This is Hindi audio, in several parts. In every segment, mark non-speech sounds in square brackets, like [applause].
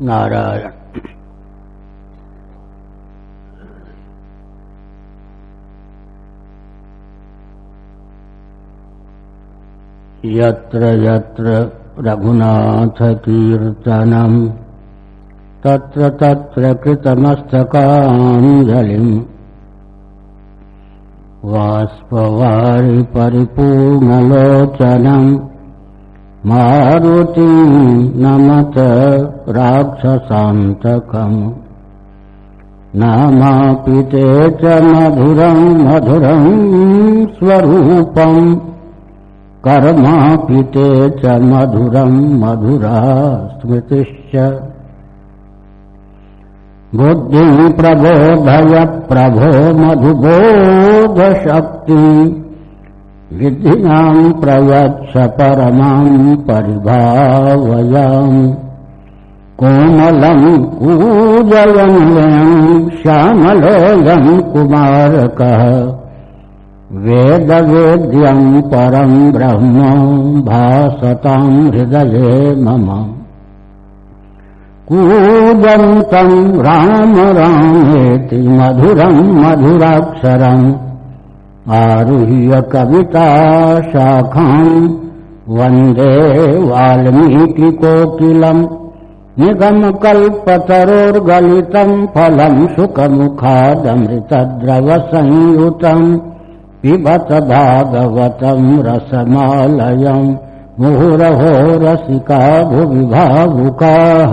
नारायण। यत्र यत्र रघुनाथकीर्तनम् तत्र तत्र कृतमस्तकाञ्जलिम्। वाष्पवारि परिपूर्णलोचनम् मारुतिम् नमत राक्षसान्तकम्। नामापि ते च मधुरम् मधुरम् स्वरूपम्। कर्मापि ते च मधुरम् मधुरा स्मृतिश्च। बुद्धिम् प्रबोधय प्रभो मधुबोधशक्ति विधिनाम् प्रयच्छ परमाम् परिभावयाम् कोमलम् कूजयन्यम् श्यामलोऽयम् कुमारकः वेदवेद्यम् परम् ब्रह्म भासताम् हृदये मम। कूजन्तम् राम रामेति मधुरम् मधुराक्षरम् आरुह्य कविता शाखाम् वंदे वाल्मीकिकोकिलम् निगमकल्पतरोर्गलितम् फलम् सुखमुखादमृतद्रवसंयुतम् पिबत भागवतम् रसमालयम् मुहुरहो रसिका भुवि भावुकाः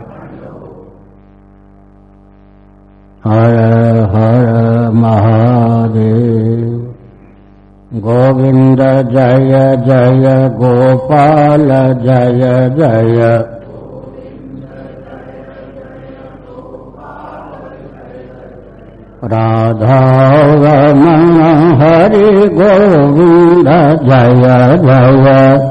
हर हर महादेव। गोविंद जय जय गोपाल जय जय। राधारमण हरि गोविंद जय जय।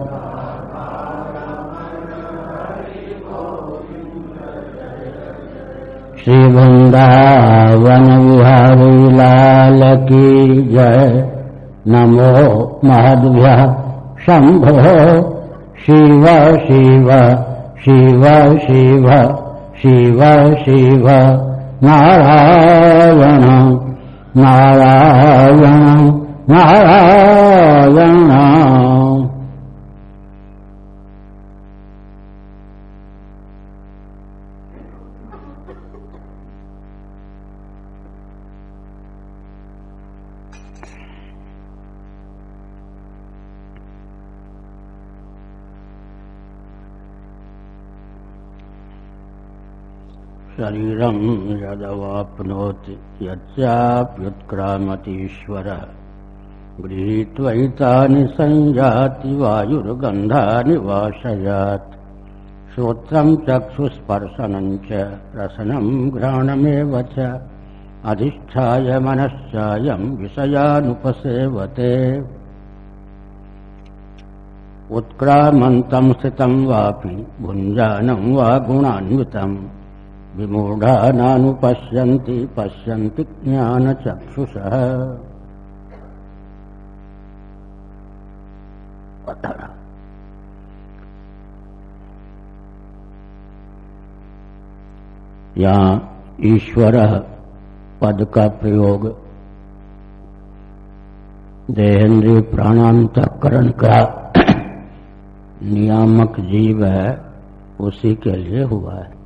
श्री वृंदावन बिहारी लाल की जय। नमो महद्भ्य शंभो शिव शिव शिव शिव शिव शिव। नारायण नारायण नारायण शरीरं यदवाप्नोति यच्चाप्युत्क्रामतीश्वरः। गृहीत्वैतानि संयाति वायुर्गन्धानि वाशयात्। श्रोत्रं चक्षुस्पर्शनं च रसनं घ्राणमेव च। अधिष्ठाय मनश्चायं विषयानुपसेवते। उत्क्रामन्तं स्थितं वापि भुञ्जानं वा गुणान्वितम् विमूढानानुपश्यन्ति पश्यन्ति ज्ञानचक्षुषः। यहाँ ईश्वर पद का प्रयोग देहेंद्रीय प्राणांतकरण का नियामक जीव है उसी के लिए हुआ है।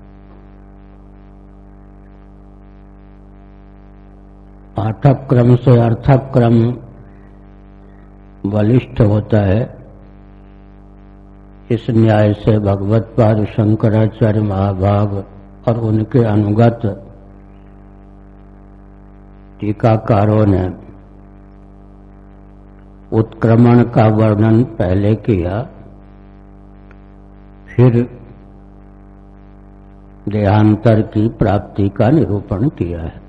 पाठक क्रम से अर्थक क्रम बलिष्ठ होता है। इस न्याय से भगवत पाद शंकराचार्य महाभाग और उनके अनुगत टीकाकारों ने उत्क्रमण का वर्णन पहले किया, फिर देहांतर की प्राप्ति का निरूपण किया है।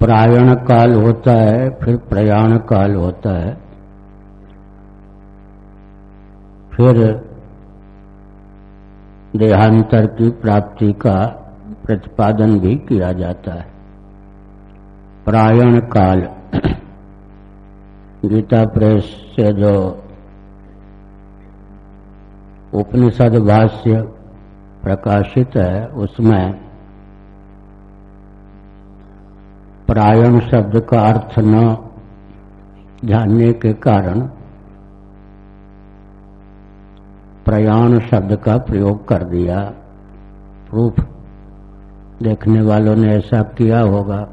प्रायण काल होता है, फिर प्रयाण काल होता है। फिर देहांतर की प्राप्ति का प्रतिपादन भी किया जाता है। प्रायण काल गीता प्रेस से जो उपनिषद भाष्य प्रकाशित है, उसमें प्रायण शब्द का अर्थ न जानने के कारण प्रयाण शब्द का प्रयोग कर दिया। प्रूफ देखने वालों ने ऐसा किया होगा।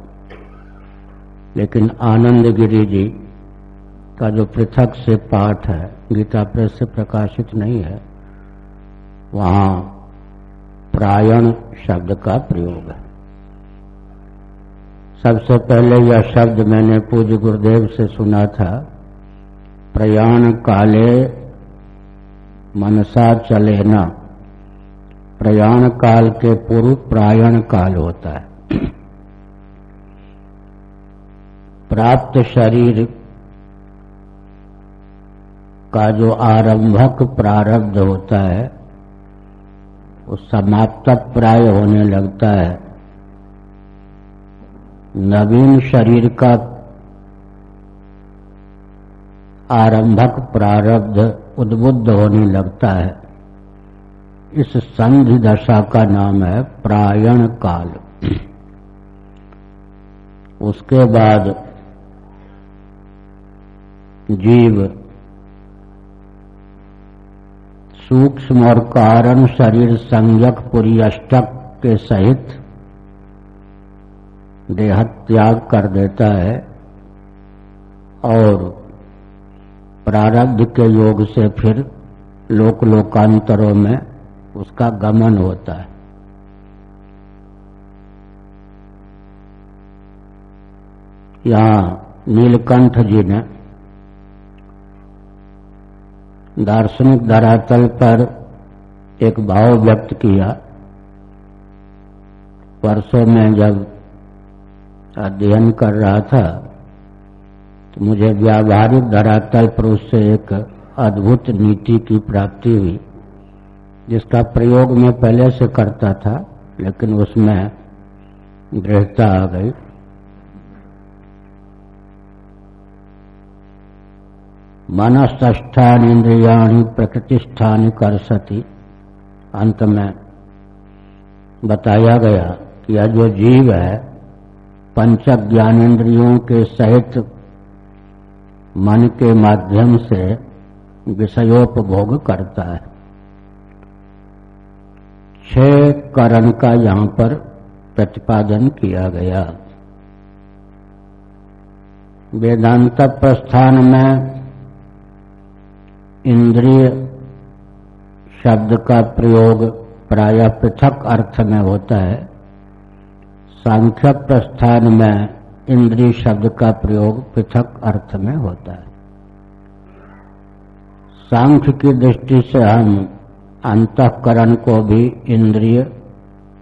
लेकिन आनंद गिरी जी का जो पृथक से पाठ है, गीता प्रेस से प्रकाशित नहीं है, वहाँ प्रायण शब्द का प्रयोग है। सबसे पहले यह शब्द मैंने पूज्य गुरुदेव से सुना था, प्रयाण काले मनसा चले न। प्रयाण काल के पूर्व प्रायण काल होता है। [clears throat] प्राप्त शरीर का जो आरंभक प्रारब्ध होता है, वो समाप्त प्राय होने लगता है। नवीन शरीर का आरंभक प्रारब्ध उद्बुद्ध होने लगता है। इस संधि दशा का नाम है प्रायण काल। उसके बाद जीव सूक्ष्म और कारण शरीर संयक पुरी अष्टक के सहित देह त्याग कर देता है और प्रारब्ध के योग से फिर लोक लोकांतरों में उसका गमन होता है। यहाँ नीलकंठ जी ने दार्शनिक धरातल पर एक भाव व्यक्त किया। वर्षों में जब अध्ययन कर रहा था तो मुझे व्यावहारिक धरातल पर उससे एक अद्भुत नीति की प्राप्ति हुई, जिसका प्रयोग मैं पहले से करता था, लेकिन उसमें दृढ़ता आ गई। मनस्थान इंद्रियाणी प्रकृतिष्ठान कर सती अंत में बताया गया कि यह जो जीव है पंच ज्ञानेन्द्रियों के सहित मन के माध्यम से विषयोपभोग करता है। छह करण का यहाँ पर प्रतिपादन किया गया। वेदांत प्रस्थान में इंद्रिय शब्द का प्रयोग प्राय पृथक अर्थ में होता है। सांख्य प्रस्थान में इंद्रिय शब्द का प्रयोग पृथक अर्थ में होता है। सांख्य की दृष्टि से हम अंतकरण को भी इंद्रिय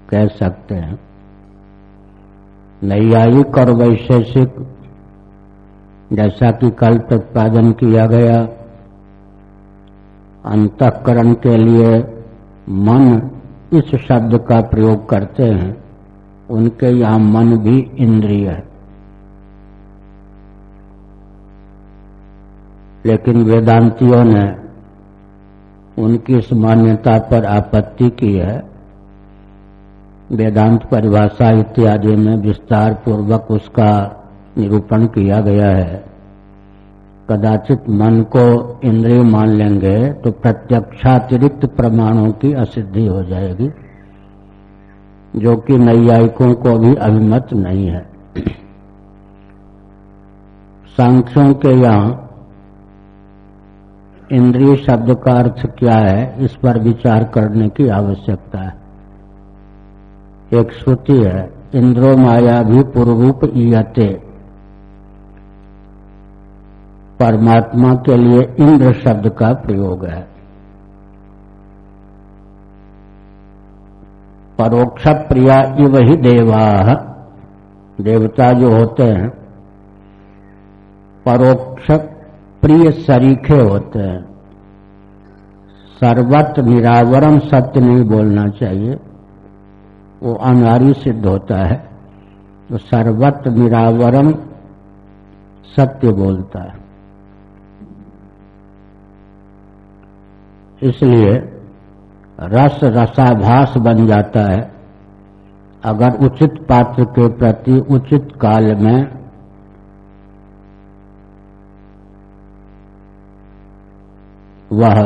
कह सकते हैं। नैयायिक और वैशेषिक, जैसा कि कल प्रतिपादन किया गया, अंतकरण के लिए मन इस शब्द का प्रयोग करते हैं। उनके यहाँ मन भी इंद्रिय है। लेकिन वेदांतियों ने उनकी इस मान्यता पर आपत्ति की है। वेदांत परिभाषा इत्यादि में विस्तार पूर्वक उसका निरूपण किया गया है। कदाचित मन को इंद्रिय मान लेंगे तो प्रत्यक्षातिरिक्त प्रमाणों की असिद्धि हो जाएगी। जो कि नैयायिकों को भी अभिमत नहीं है। सांख्यों के यहाँ इंद्रिय शब्द का अर्थ क्या है, इस पर विचार करने की आवश्यकता है। एक श्रुति है, इंद्रो माया भी पूर्वरूप ईयते। परमात्मा के लिए इंद्र शब्द का प्रयोग है। परोक्ष प्रिया इव ही देवा। देवता जो होते हैं परोक्ष प्रिय सरीखे होते हैं। सर्वत्र निरावरण सत्य नहीं बोलना चाहिए। वो अनारी सिद्ध होता है। तो सर्वत्र निरावरण सत्य बोलता है। इसलिए रस रसाभास बन जाता है। अगर उचित पात्र के प्रति उचित काल में वह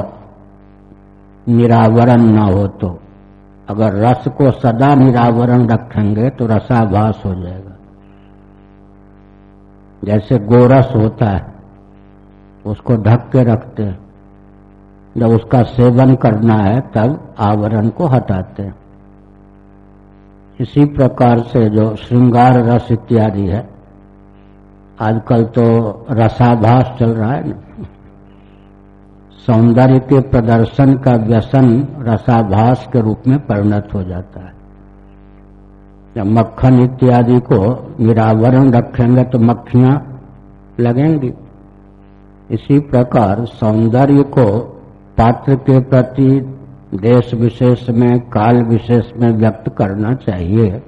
निरावरण न हो तो अगर रस को सदा निरावरण रखेंगे तो रसाभास हो जाएगा। जैसे गोरस होता है, उसको ढक के रखते हैं। जब उसका सेवन करना है, तब आवरण को हटाते हैं। इसी प्रकार से जो श्रृंगार रस इत्यादि है, आजकल तो रसाभास चल रहा है ना। सौंदर्य के प्रदर्शन का व्यसन रसाभास के रूप में परिणत हो जाता है। जब मक्खन इत्यादि को निरावरण रखेंगे तो मक्खियाँ लगेंगी। इसी प्रकार सौंदर्य को पात्र के प्रति देश विशेष में, काल विशेष में व्यक्त करना चाहिए।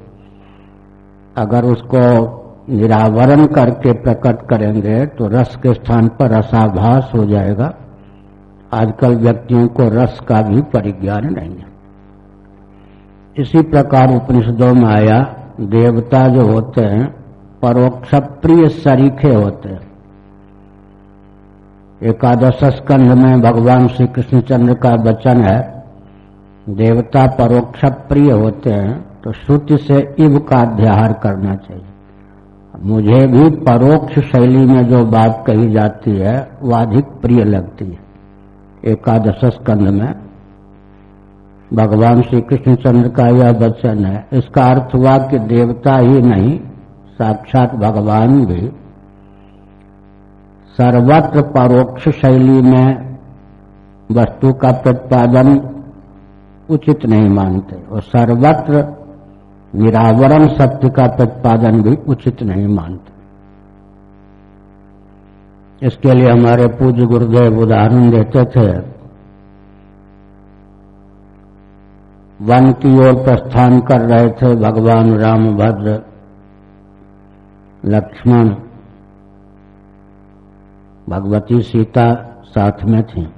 अगर उसको निरावरण करके प्रकट करेंगे तो रस के स्थान पर रसाभास हो जाएगा। आजकल व्यक्तियों को रस का भी परिज्ञान नहीं है। इसी प्रकार उपनिषदों में आया, देवता जो होते हैं परोक्ष प्रिय सरीखे होते हैं। एकादश स्कंध में भगवान श्री कृष्णचंद्र का वचन है, देवता परोक्ष प्रिय होते हैं तो श्रुति से इव का अध्याहार करना चाहिए। मुझे भी परोक्ष शैली में जो बात कही जाती है वह अधिक प्रिय लगती है। एकादश स्कंध में भगवान श्री कृष्णचंद्र का यह वचन है, इसका अर्थ हुआ कि देवता ही नहीं, साक्षात भगवान भी सर्वत्र परोक्ष शैली में वस्तु का प्रतिपादन उचित नहीं मानते और सर्वत्र निरावरण सत्य का प्रतिपादन भी उचित नहीं मानते। इसके लिए हमारे पूज्य गुरुदेव उदाहरण देते थे। वन की ओर प्रस्थान कर रहे थे भगवान राम भद्र लक्ष्मण भगवती सीता साथ में थी।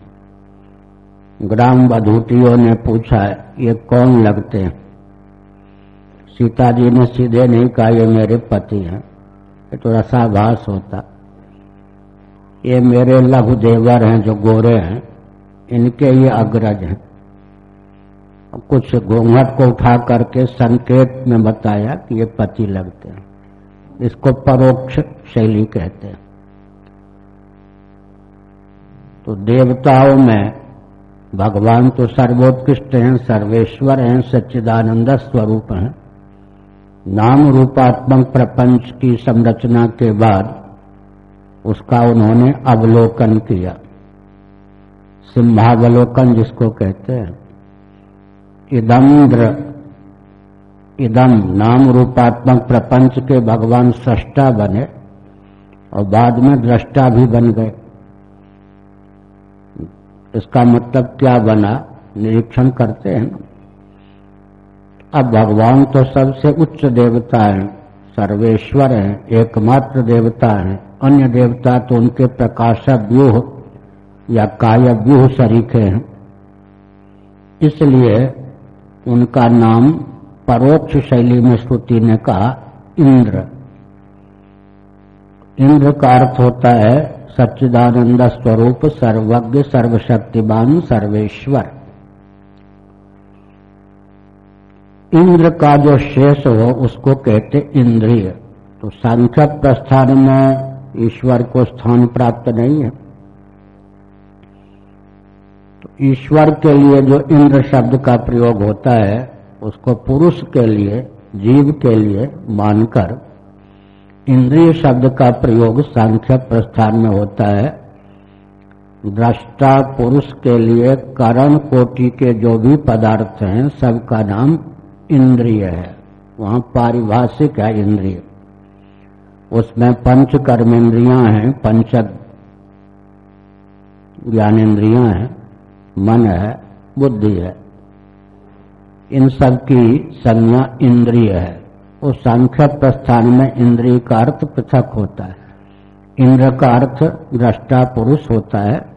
ग्राम बधूटियों ने पूछा, ये कौन लगते हैं? सीता जी ने सीधे नहीं कहा, ये मेरे पति हैं। ये तो रसाभास होता। ये मेरे लघु देवर हैं जो गोरे हैं। इनके ये अग्रज हैं। कुछ घूंघट को उठा करके संकेत में बताया कि ये पति लगते हैं। इसको परोक्ष शैली कहते हैं। तो देवताओं में भगवान तो सर्वोत्कृष्ट हैं, सर्वेश्वर हैं, सच्चिदानंद स्वरूप हैं। नाम रूपात्मक प्रपंच की संरचना के बाद उसका उन्होंने अवलोकन किया। सिंहावलोकन जिसको कहते हैं। इदम्र इदम नाम रूपात्मक प्रपंच के भगवान सृष्टा बने और बाद में दृष्टा भी बन गए। इसका मतलब क्या बना? निरीक्षण करते हैं। अब भगवान तो सबसे उच्च देवता है, सर्वेश्वर है, एकमात्र देवता है, अन्य देवता तो उनके प्रकाश व्यूह या कायव्यूह सरीखे हैं। इसलिए उनका नाम परोक्ष शैली में श्रुति ने कहा, इंद्र। इंद्र का अर्थ होता है सच्चिदानंद स्वरूप सर्वज्ञ, सर्वशक्तिमान, सर्वेश्वर। इंद्र का जो शेष हो, उसको कहते इंद्रिय। तो सांख्य प्रस्थान में ईश्वर को स्थान प्राप्त नहीं है। तो ईश्वर के लिए जो इंद्र शब्द का प्रयोग होता है, उसको पुरुष के लिए, जीव के लिए मानकर इंद्रिय शब्द का प्रयोग सांख्य प्रस्थान में होता है। दृष्टा पुरुष के लिए करण कोटि के जो भी पदार्थ हैं, सबका नाम इंद्रिय है। वहाँ पारिभाषिक है इंद्रिय। उसमें पंच कर्मेंद्रियाँ हैं पंच ज्ञानेन्द्रियाँ हैं, मन है, बुद्धि है। इन सब की संज्ञा इंद्रिय है। उस सांख्य प्रस्थान में इंद्रिय का अर्थ पृथक होता है। इंद्र का अर्थ दृष्टा पुरुष होता है।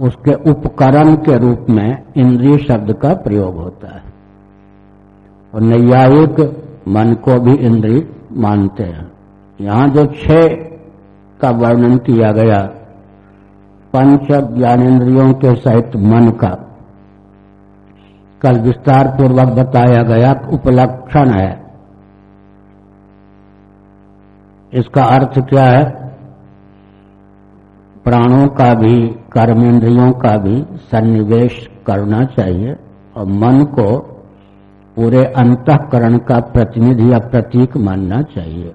उसके उपकरण के रूप में इंद्रिय शब्द का प्रयोग होता है। और नैयायिक मन को भी इंद्रिय मानते हैं। यहाँ जो छह का वर्णन किया गया, पंच ज्ञानेन्द्रियों के सहित मन का, कल विस्तार पूर्वक बताया गया उपलक्षण है। इसका अर्थ क्या है? प्राणों का भी, कर्मेंद्रियों का भी सन्निवेश करना चाहिए और मन को पूरे अंतकरण का प्रतिनिधि या प्रतीक मानना चाहिए।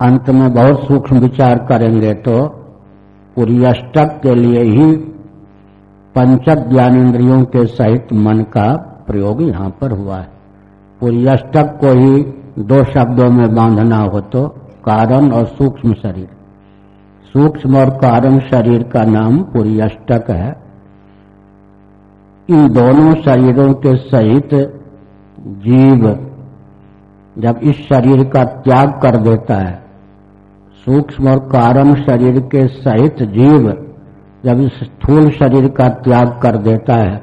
अंत में बहुत सूक्ष्म विचार करेंगे तो पूरी अष्टक के लिए ही पंचक ज्ञानेन्द्रियों के सहित मन का प्रयोग यहाँ पर हुआ है। पूरी अष्टक को ही दो शब्दों में बांधना हो तो कारण और सूक्ष्म शरीर। सूक्ष्म और कारण शरीर का नाम पूरी अष्टक है। इन दोनों शरीरों के सहित जीव जब इस शरीर का त्याग कर देता है, सूक्ष्म और कारण शरीर के सहित जीव जब इस स्थूल शरीर का त्याग कर देता है,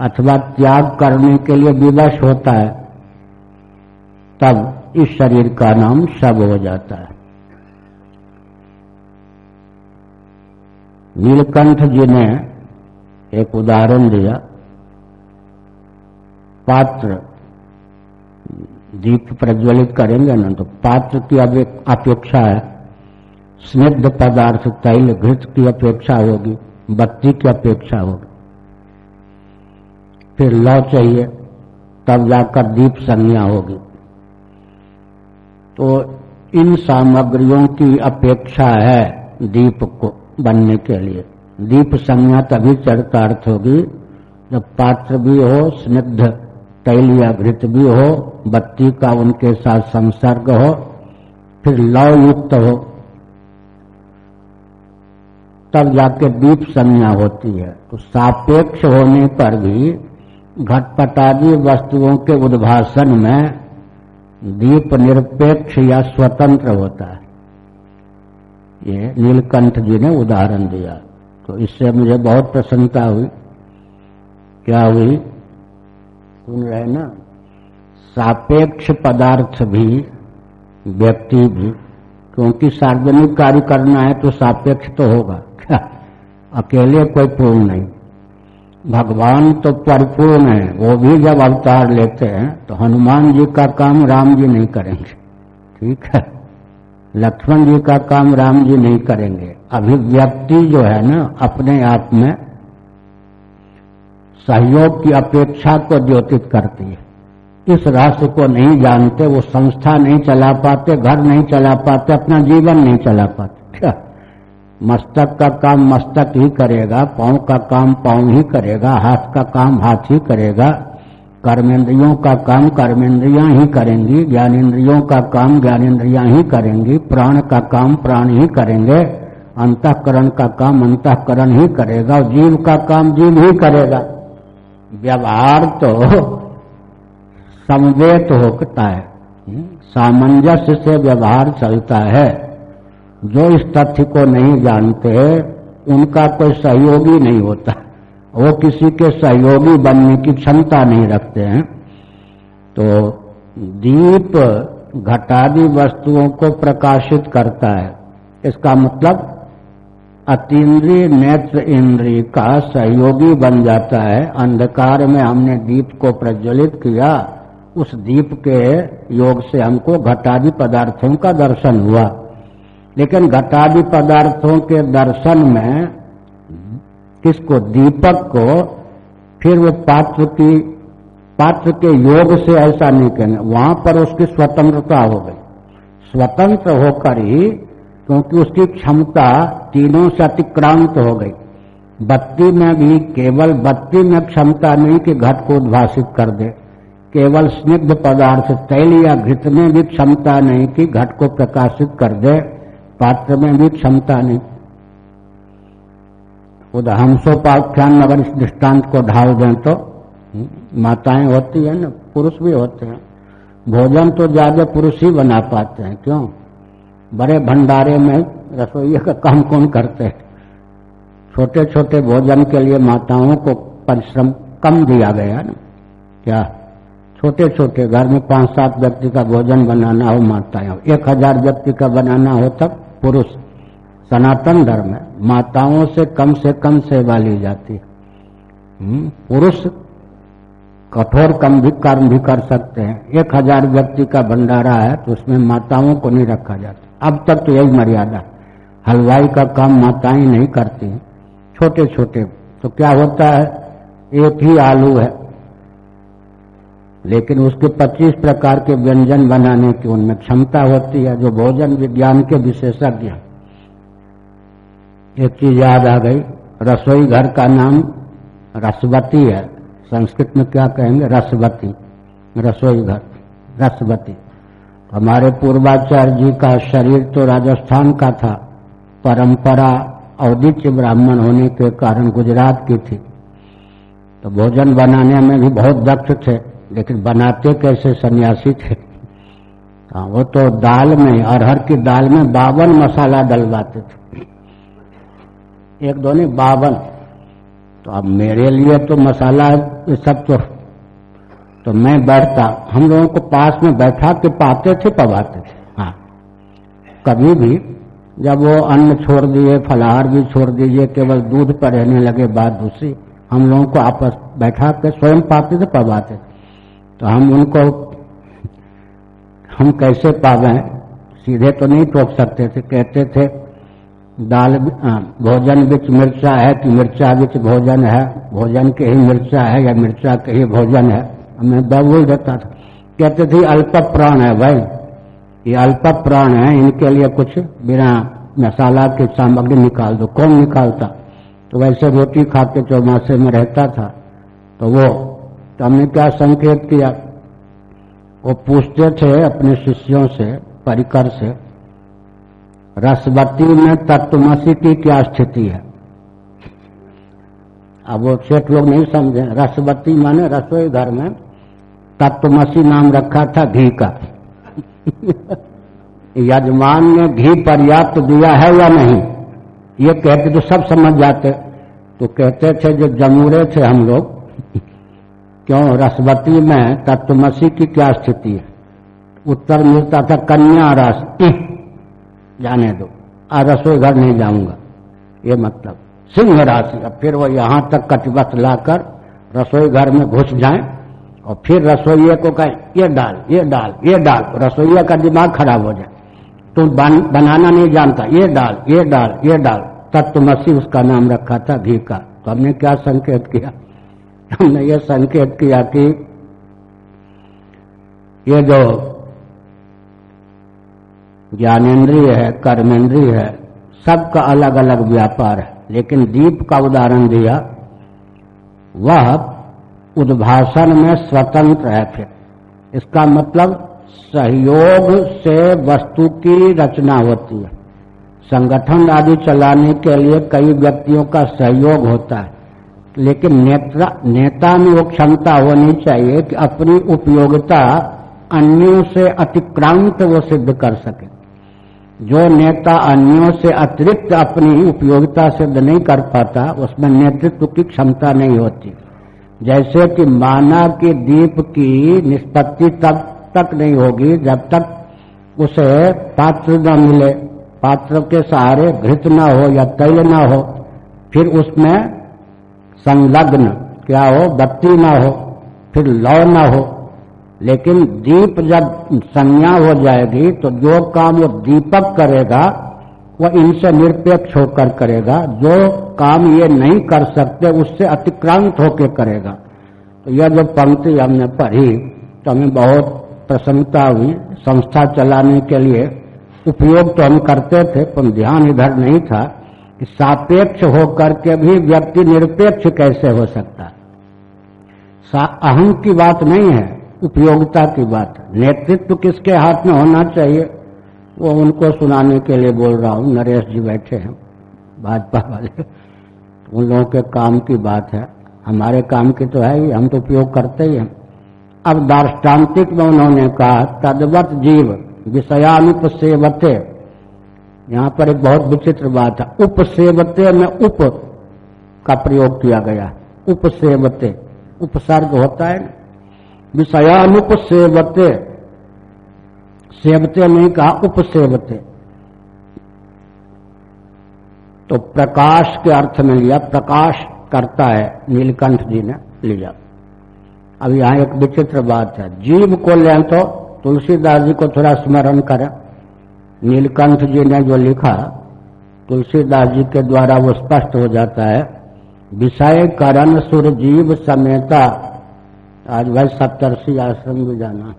अथवा त्याग करने के लिए विवश होता है तब इस शरीर का नाम शब हो जाता है। नीलकंठ जी ने एक उदाहरण दिया। पात्र दीप प्रज्वलित करेंगे ना तो पात्र की अपेक्षा है। स्निग्ध पदार्थ तैल घृत की अपेक्षा होगी, बत्ती की अपेक्षा होगी। फिर लौ चाहिए, तब जाकर दीप संज्ञा होगी। तो इन सामग्रियों की अपेक्षा है दीप को बनने के लिए। दीप संज्ञा तभी चरितार्थ होगी। जब पात्र भी हो, स्निग्ध तैल या घृत भी हो, बत्ती का उनके साथ संसर्ग हो, फिर लव युक्त हो, तब जाके दीप संज्ञा होती है। तो सापेक्ष होने पर भी घटपटादी वस्तुओं के उद्भाषण में दीप निरपेक्ष या स्वतंत्र होता है। ये नीलकंठ जी ने उदाहरण दिया। तो इससे मुझे बहुत प्रसन्नता हुई। क्या हुई? सुन रहे ना? सापेक्ष पदार्थ भी, व्यक्ति भी, क्योंकि सार्वजनिक कार्य करना है तो सापेक्ष तो होगा। [laughs] अकेले कोई पूर्ण नहीं। भगवान तो परिपूर्ण है, वो भी जब अवतार लेते हैं तो हनुमान जी का काम राम जी नहीं करेंगे। ठीक है? लक्ष्मण जी का काम राम जी नहीं करेंगे। अभिव्यक्ति जो है ना, अपने आप में सहयोग की अपेक्षा को द्योतित करती है। इस रहस्य को नहीं जानते, वो संस्था नहीं चला पाते, घर नहीं चला पाते, अपना जीवन नहीं चला पाते। मस्तक का काम मस्तक ही करेगा, पाँव का काम पाँव ही करेगा, हाथ का काम हाथ ही करेगा। कर्मेंद्रियों का काम कर्मेंद्रियाँ ही करेंगी ज्ञानेन्द्रियों का काम ज्ञानेन्द्रियाँ ही करेंगी, प्राण का काम प्राण ही करेंगे, अंतकरण का काम अंतकरण ही करेगा, और जीव का काम जीव ही करेगा। व्यवहार तो समवेत होता है, सामंजस्य से व्यवहार चलता है। जो इस तथ्य को नहीं जानते, उनका कोई सहयोगी नहीं होता। वो किसी के सहयोगी बनने की क्षमता नहीं रखते हैं। तो दीप घटादी वस्तुओं को प्रकाशित करता है। इसका मतलब अतीन्द्रिय नेत्र इंद्रिय का सहयोगी बन जाता है। अंधकार में हमने दीप को प्रज्वलित किया। उस दीप के योग से हमको घटादी पदार्थों का दर्शन हुआ। लेकिन घटादी पदार्थों के दर्शन में किसको, दीपक को, फिर वो पात्र की, पात्र के योग से ऐसा नहीं कहना। वहाँ पर उसकी स्वतंत्रता हो गई। स्वतंत्र होकर ही, क्योंकि उसकी क्षमता तीनों से अतिक्रांत हो गई। बत्ती में भी केवल, बत्ती में क्षमता नहीं कि घट को उद्भाषित कर दे। केवल स्निग्ध पदार्थ, तैल या घृत में भी क्षमता नहीं कि घट को प्रकाशित कर दे। पात्र में भी क्षमता नहीं। उदहंसोपाख्यान अगर इस दृष्टांत को ढाल दें तो माताएँ होती है ना, पुरुष भी होते हैं। भोजन तो ज़्यादा पुरुष ही बना पाते हैं, क्यों? बड़े भंडारे में रसोई का काम कौन करते हैं? छोटे छोटे भोजन के लिए माताओं को परिश्रम कम दिया गया ना। क्या? छोटे छोटे घर में पाँच सात व्यक्ति का भोजन बनाना हो, माताएँ एक हज़ार व्यक्ति का बनाना हो तब पुरुष। सनातन धर्म है। माताओं से कम से कम सेवा ली जाती है। हम्म, पुरुष कठोर कम भी कर्म भी कर सकते हैं। एक हज़ार व्यक्ति का भंडारा है तो उसमें माताओं को नहीं रखा जाता। अब तक तो यही मर्यादा। हलवाई का काम माताएँ नहीं करती छोटे छोटे तो क्या होता है? एक ही आलू है। लेकिन उसके 25 प्रकार के व्यंजन बनाने की उनमें क्षमता होती है, जो भोजन विज्ञान के विशेषज्ञ एक चीज़ याद आ गई, रसोई घर का नाम रसवती है। संस्कृत में क्या कहेंगे? रसवती। रसोई घर, रसवती। हमारे पूर्वाचार्य जी का शरीर तो राजस्थान का था, परंपरा औदित्य ब्राह्मण होने के कारण गुजरात की थी। तो भोजन बनाने में भी बहुत दक्ष थे। लेकिन बनाते कैसे सन्यासी थे हाँ वो तो दाल में, अरहर की दाल में बावन मसाला डलवाते थे। एक दो नहीं, बावन। तो अब मेरे लिए तो मसाला सब तो तो मैं बैठता, हम लोगों को पास में बैठा के पाते थे, पवाते थे। हाँ। कभी भी, जब वो अन्न छोड़ दिए, फलाहार भी छोड़ दीजिए, केवल दूध पर रहने लगे बात दूसरी हम लोगों को आपस बैठा के स्वयं पाते थे, पवाते थे। तो हम उनको, हम कैसे पावे? सीधे तो नहीं टोक सकते थे। कहते थे, दाल भोजन बिच मिर्चा है कि मिर्चा बिच भोजन है? भोजन के ही मिर्चा है या मिर्चा के ही भोजन है? मैं बोल देता था। कहते थे, अल्प प्राण है भाई। ये अल्प प्राण है, इनके लिए कुछ बिना मसाला की सामग्री निकाल दो। कौन निकालता? तो वैसे रोटी खा के चौमासे में रहता था। तो वो तो हमने क्या संकेत किया? वो पूछते थे अपने शिष्यों से, परिकर से, रसवती में तत्वमसी की क्या स्थिति है? अब वो सेठ लोग नहीं समझे। रसवती माने रसोई घर में तत्वमसी नाम रखा था घी का। [laughs] यजमान ने घी पर्याप्त दिया है या नहीं? ये कहते तो सब समझ जाते। तो कहते थे, जो जमूरे थे हम लोग क्यों? रसवती में तत्वमसी की क्या स्थिति है? उत्तर मिलता था कन्या रस जाने दो। आ रसोई घर नहीं जाऊँगा। ये मतलब। सिंह राशि। अब फिर वो यहाँ तक कटिबत लाकर रसोई घर में घुस जाए और फिर रसोइये को कहे, ये डाल ये डाल ये डाल। रसोइया का दिमाग खराब हो जाए। तो बनाना नहीं जानता। ये डाल ये डाल ये डाल। तत्वमसी उसका नाम रखा था, घी का। तो हमने क्या संकेत किया? हमने ये संकेत किया कि ये जो ज्ञानेन्द्रिय है, कर्मेंद्रिय है, सबका अलग अलग व्यापार है। लेकिन दीप का उदाहरण दिया, वह उद्भाषण में स्वतंत्र है फिर। इसका मतलब सहयोग से वस्तु की रचना होती है। संगठन आदि चलाने के लिए कई व्यक्तियों का सहयोग होता है। लेकिन नेता नेता में वो क्षमता होनी चाहिए कि अपनी उपयोगिता अन्यों से अतिक्रांत वो सिद्ध कर सके। जो नेता अन्यों से अतिरिक्त अपनी उपयोगिता सिद्ध नहीं कर पाता, उसमें नेतृत्व की क्षमता नहीं होती। जैसे कि माना की दीप की निष्पत्ति तब तक नहीं होगी जब तक उसे पात्र न मिले, पात्र के सहारे घृत न हो या तैल न हो। फिर उसमें संलग्न, क्या हो, बत्ती न हो, फिर लौ न हो। लेकिन दीप जब संज्ञा हो जाएगी तो जो काम वो दीपक करेगा वह इनसे निरपेक्ष होकर करेगा। जो काम ये नहीं कर सकते, उससे अतिक्रांत होकर करेगा। तो यह जो पंक्ति हमने पढ़ी तो हमें बहुत प्रसन्नता हुई। संस्था चलाने के लिए उपयोग तो हम करते थे, पर ध्यान इधर नहीं था। कि सापेक्ष होकर के भी व्यक्ति निरपेक्ष कैसे हो सकता अहम की बात नहीं है, उपयोगिता की बात नेतृत्व किसके हाथ में होना चाहिए? वो उनको सुनाने के लिए बोल रहा हूँ। नरेश जी बैठे हैं, भाजपा वाले। उन लोगों के काम की बात है। हमारे काम की तो है ही, हम तो उपयोग करते ही हैं। अब दार्ष्टान्तिक में उन्होंने कहा, तदवत जीव विषयानुप सेवते यहाँ पर एक बहुत विचित्र बात है। उपसेवते में उप का प्रयोग किया गया उपसेवते। उपसर्ग होता है विषयानुप सेवते सेवते नहीं कहा उपसेवते। तो प्रकाश के अर्थ में लिया, प्रकाश करता है, नीलकंठ जी ने लिया। अब यहाँ एक विचित्र बात है। जीव को लें तो तुलसीदास जी को थोड़ा स्मरण करें। नीलकंठ जी ने जो लिखा, तुलसीदास जी के द्वारा वो स्पष्ट हो जाता है, विषय करण सुर जीव समेता। आज भाई सप्तर्षि आश्रम भी जाना।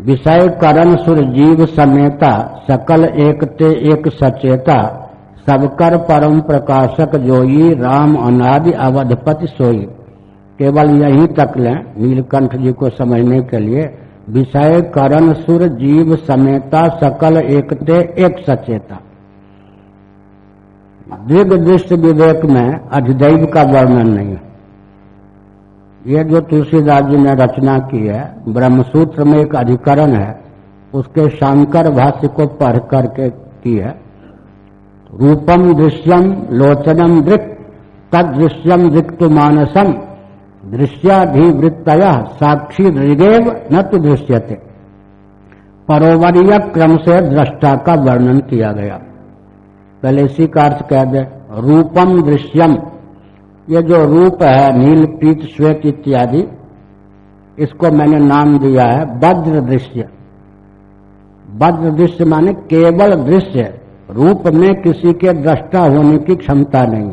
विषय करण सुर जीव समेता, सकल एकते एक सचेता सबकर परम प्रकाशक जोई राम अनादि अवधपति सोई। केवल यही तक लें, नीलकंठ जी को समझने के लिए विषय करण सुर जीव समेता सकल एकते एक सचेता। दिव्य दृश्य विवेक में अधिदैव का वर्णन नहीं। ये जो तुलसीदास जी ने रचना की है, ब्रह्मसूत्र में एक अधिकरण है, उसके शांकर भाष्य को पढ़ करके की है। रूपम दृश्यम लोचनम दृक्, तद दृश्यम दृक्तु मानसम। दृश्याधिवृत्त साक्षी ऋगेव न तो दृश्य थे परोवरीय क्रम से दृष्टा का वर्णन किया गया। पहले इसी का अर्थ कह दे, रूपम दृश्यम। ये जो रूप है, नील, पीत श्वेत इत्यादि, इसको मैंने नाम दिया है वज्र दृश्य। वज्र दृश्य माने केवल दृश्य। रूप में किसी के दृष्टा होने की क्षमता नहीं।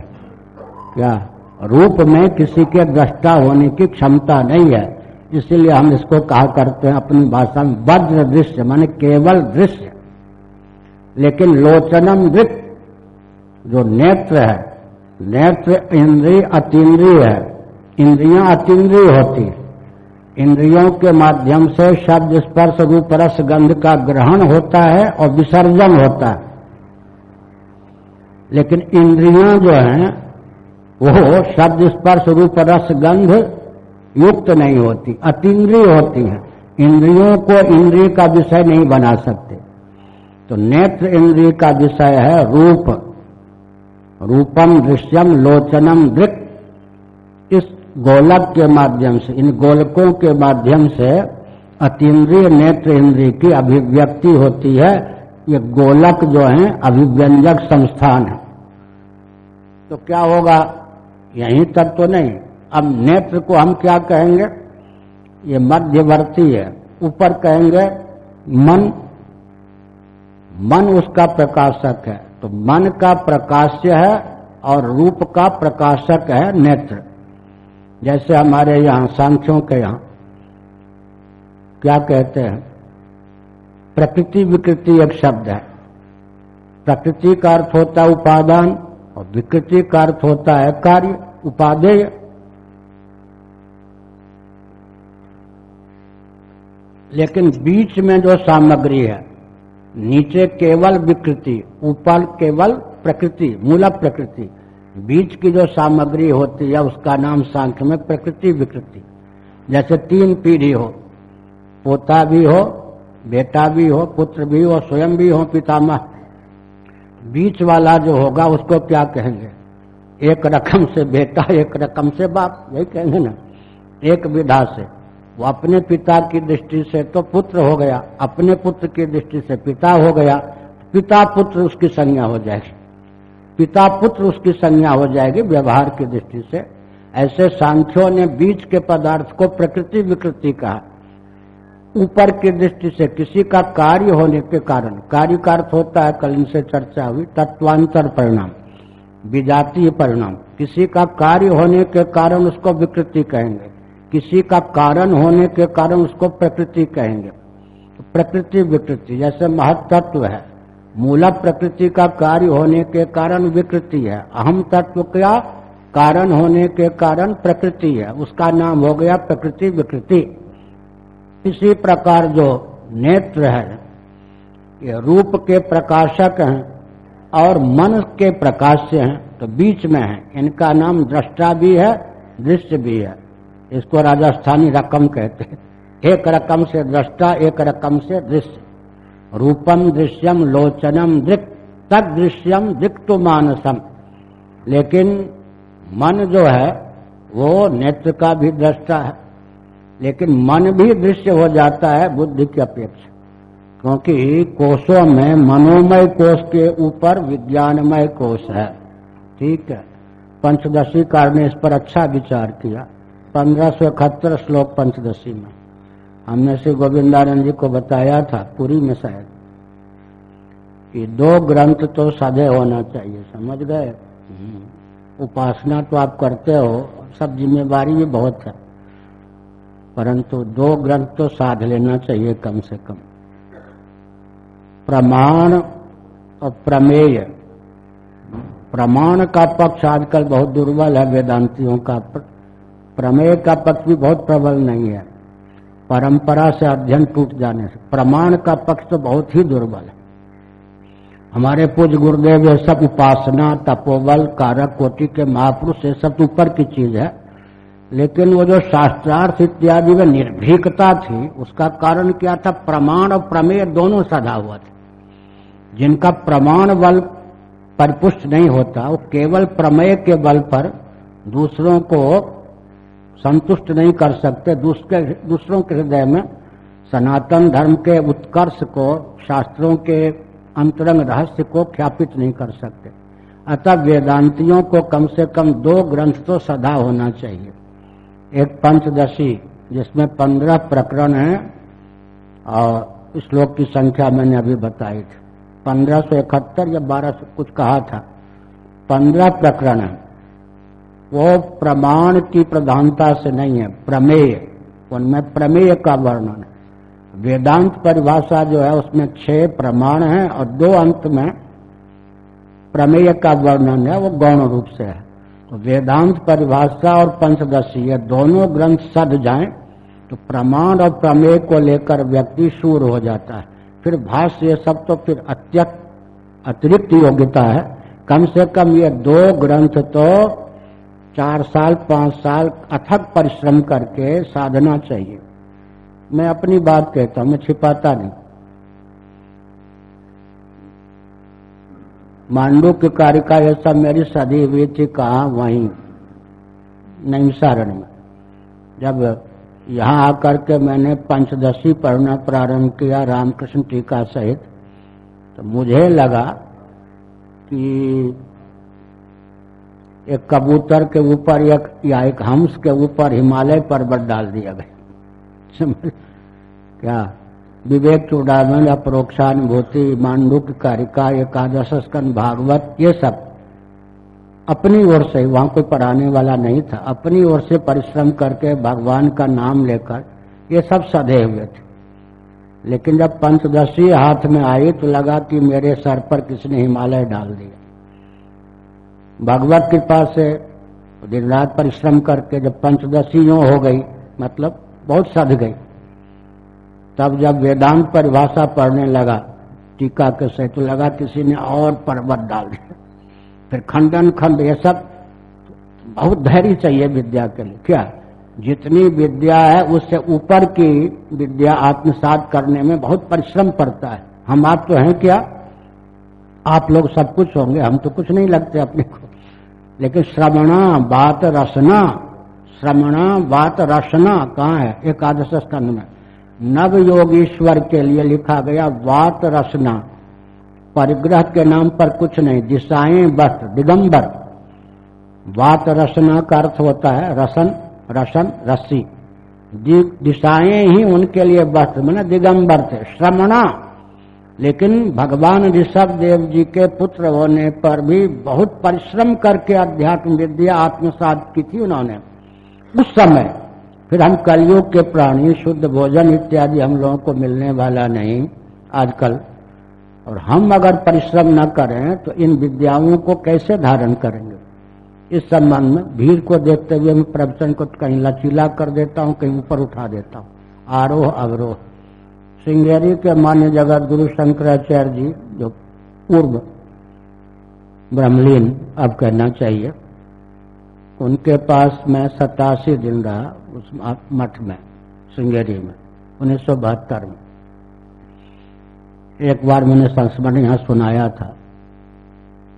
क्या? रूप में किसी के दृष्टा होने की क्षमता नहीं है। इसीलिए हम इसको कहा करते हैं अपनी भाषा में वज्र दृश्य, माने केवल दृश्य। लेकिन लोचनम दृक जो नेत्र है, नेत्र इंद्रिय अतीन्द्रिय है। इंद्रियाँ अतीन्द्रिय होती है। इंद्रियों के माध्यम से शब्द स्पर्श रूप रस गंध का ग्रहण होता है और विसर्जन होता है। लेकिन इंद्रियाँ जो हैं वो शब्द स्पर्श रूप रस गंध युक्त नहीं होती अतिद्रिय होती है। इंद्रियों को इंद्रिय का विषय नहीं बना सकते। तो नेत्र इंद्रिय का विषय है रूप। रूपम दृश्यम लोचनम दृक। इस गोलक के माध्यम से, इन गोलकों के माध्यम से अतीन्द्रिय, नेत्र इंद्रिय की अभिव्यक्ति होती है। ये गोलक जो है, अभिव्यंजक संस्थान है। तो क्या होगा? यहीं तक तो नहीं। अब नेत्र को हम क्या कहेंगे? ये मध्यवर्ती है। ऊपर कहेंगे मन। मन उसका प्रकाशक है। तो मन का प्रकाश्य है और रूप का प्रकाशक है नेत्र। जैसे हमारे यहाँ सांख्यों के यहाँ क्या कहते हैं? प्रकृति विकृति एक शब्द है। प्रकृति का अर्थ होता है उपादान। और विकृति का अर्थ होता है कार्य उपादेय। लेकिन बीच में जो सामग्री है, नीचे केवल विकृति, ऊपर केवल प्रकृति, मूल प्रकृति, बीच की जो सामग्री होती है, उसका नाम सांख्य में प्रकृति विकृति। जैसे तीन पीढ़ी हो, पोता भी हो, बेटा भी हो, पुत्र भी हो, स्वयं भी हो, पितामह। बीच वाला जो होगा उसको क्या कहेंगे? एक रकम से बेटा, एक रकम से बाप, यही कहेंगे ना। एक विधा से। वो अपने पिता की दृष्टि से तो पुत्र हो गया, अपने पुत्र की दृष्टि से पिता हो गया, पिता पुत्र उसकी संज्ञा हो जाएगी। पिता पुत्र उसकी संज्ञा हो जाएगी व्यवहार की दृष्टि से। ऐसे सांख्यों ने बीच के पदार्थ को प्रकृति विकृति कहा। ऊपर की दृष्टि से किसी का कार्य होने के कारण, कार्य का अर्थ होता है कल इनसे चर्चा हुई, तत्वांतर परिणाम, विजातीय परिणाम। किसी का कार्य होने के कारण उसको विकृति कहेंगे। किसी का कारण होने के कारण उसको प्रकृति कहेंगे। प्रकृति विकृति, जैसे महत्त्व है। मूल प्रकृति का कार्य होने के कारण विकृति है। अहम तत्व का कारण होने के कारण प्रकृति है। उसका नाम हो गया प्रकृति विकृति। इसी प्रकार जो नेत्र है, ये रूप के प्रकाशक हैं और मन के प्रकाश्य हैं तो बीच में है। इनका नाम दृष्टा भी है, दृश्य भी है। इसको राजस्थानी रकम कहते हैं। एक रकम से दृष्टा, एक रकम से दृश्य। रूपम दृश्यम लोचनम दृक तक दृश्यम दिक्तु मानसम। लेकिन मन जो है, वो नेत्र का भी दृष्टा है। लेकिन मन भी दृश्य हो जाता है बुद्धि की अपेक्षा। क्योंकि कोषों में मनोमय कोष के ऊपर विज्ञानमय कोष है। ठीक है। पंचदशी कार ने इस पर अच्छा विचार किया। पंद्रह सौ इकहत्तर श्लोक पंचदशी में। हमने श्री गोविंदानंद जी को बताया था, पूरी में शायद। कि दो ग्रंथ तो साधे होना चाहिए, समझ गए? हम्म। उपासना तो आप करते हो सब जिम्मेवारी भी बहुत है। परंतु दो ग्रंथ तो साध लेना चाहिए कम से कम। प्रमाण और प्रमेय। प्रमाण का पक्ष आजकल बहुत दुर्बल है वेदांतियों का। प्रमेय का पक्ष भी बहुत प्रबल नहीं है। परंपरा से अध्ययन टूट जाने से। प्रमाण का पक्ष तो बहुत ही दुर्बल है। हमारे पूज गुरुदेव ये सब उपासना, तपोबल, कारक, कोटि के महापुरुष, ये सब ऊपर की चीज़ है। लेकिन वो जो शास्त्रार्थ इत्यादि में निर्भीकता थी, उसका कारण क्या था? प्रमाण और प्रमेय दोनों सदा हुआ थे। जिनका प्रमाण बल परिपुष्ट नहीं होता, वो केवल प्रमेय के बल पर दूसरों को संतुष्ट नहीं कर सकते। दूसरे, दूसरों के हृदय में सनातन धर्म के उत्कर्ष को, शास्त्रों के अंतरंग रहस्य को ख्यापित नहीं कर सकते। अतः वेदांतियों को कम से कम दो ग्रंथ तो सदा होना चाहिए। एक पंचदशी, जिसमें पंद्रह प्रकरण है और श्लोक की संख्या मैंने अभी बताई थी। पंद्रह सौ इकहत्तर या बारह सौ, कुछ कहा था। पंद्रह प्रकरण है। वो प्रमाण की प्रधानता से नहीं है, प्रमेय। उनमें प्रमेय का वर्णन है। वेदांत परिभाषा जो है, उसमें छह प्रमाण है और दो अंत में प्रमेय का वर्णन है, वो गौण रूप से है। तो वेदांत परिभाषा और पंचदशी, ये दोनों ग्रंथ सद जाए तो प्रमाण और प्रमेय को लेकर व्यक्ति शूर हो जाता है। फिर भाष्य ये सब तो फिर अत्यक अतिरिक्त योग्यता है। कम से कम ये दो ग्रंथ तो चार साल, पाँच साल अथक परिश्रम करके साधना चाहिए। मैं अपनी बात कहता हूँ, मैं छिपाता नहीं। मांडू की कारिका ये सब मेरी सदी हुई थी, कहा वहीं? नैमिसारण में। जब यहाँ आकर के मैंने पंचदशी पढ़ना प्रारंभ किया रामकृष्ण टीका सहित तो मुझे लगा कि एक कबूतर के ऊपर, एक या एक हंस के ऊपर हिमालय पर्वत डाल दिया गया। [laughs] क्या विवेक चूड़ामण अपरोक्षानुभूति, मांडुक कारिका एकादश स्कन भागवत, ये सब। अपनी ओर से, वहाँ कोई पढ़ाने वाला नहीं था, अपनी ओर से परिश्रम करके भगवान का नाम लेकर ये सब सधे हुए थे। लेकिन जब पंचदशी हाथ में आई तो लगा कि मेरे सर पर किसने हिमालय डाल दिया। भगवत कृपा से दिन रात परिश्रम करके जब पंचदशी यो हो गई मतलब बहुत सध गई। तब जब वेदांत परिभाषा पढ़ने लगा, टीका के से तो लगा, किसी ने और पर्वत डाल दिया। फिर खंडन खंड, ये सब बहुत धैर्य चाहिए विद्या के लिए। क्या? जितनी विद्या है, उससे ऊपर की विद्या आत्मसात करने में बहुत परिश्रम पड़ता है। हम आप तो हैं क्या? आप लोग सब कुछ होंगे, हम तो कुछ नहीं लगते अपने को। लेकिन श्रवणा बात रसना श्रवणा बात रसना कहाँ है? एकादश स्कंद में। नव योगीश्वर के लिए लिखा गया वात रसना। परिग्रह के नाम पर कुछ नहीं, दिशाएँ वस्त्र दिगंबर। वात रसना का अर्थ होता है रसन रसन, रस्सी। दिशाएँ ही उनके लिए वस्त्र मैंने दिगंबर थे, श्रमणा। लेकिन भगवान ऋषभ देव जी के पुत्र होने पर भी बहुत परिश्रम करके अध्यात्म विद्या आत्मसात की थी उन्होंने। उस समय फिर हम कलयुग के प्राणी, शुद्ध भोजन इत्यादि हम लोगों को मिलने वाला नहीं आजकल। और हम अगर परिश्रम न करें तो इन विद्याओं को कैसे धारण करेंगे? इस संबंध में भीड़ को देखते हुए मैं प्रवचन को कहीं लचीला कर देता हूँ, कहीं ऊपर उठा देता हूँ। आरोह अवरोह। सिंगेरी के मान्य जगत गुरु शंकराचार्य जी, जो पूर्व ब्रह्मलीन, अब कहना चाहिए, उनके पास मैं सतासी दिन रहा। उस मठ में, श्रृंगेरी में, उन्नीस सौ बहत्तर में। एक बार मैंने संस्मरण यहाँ सुनाया था।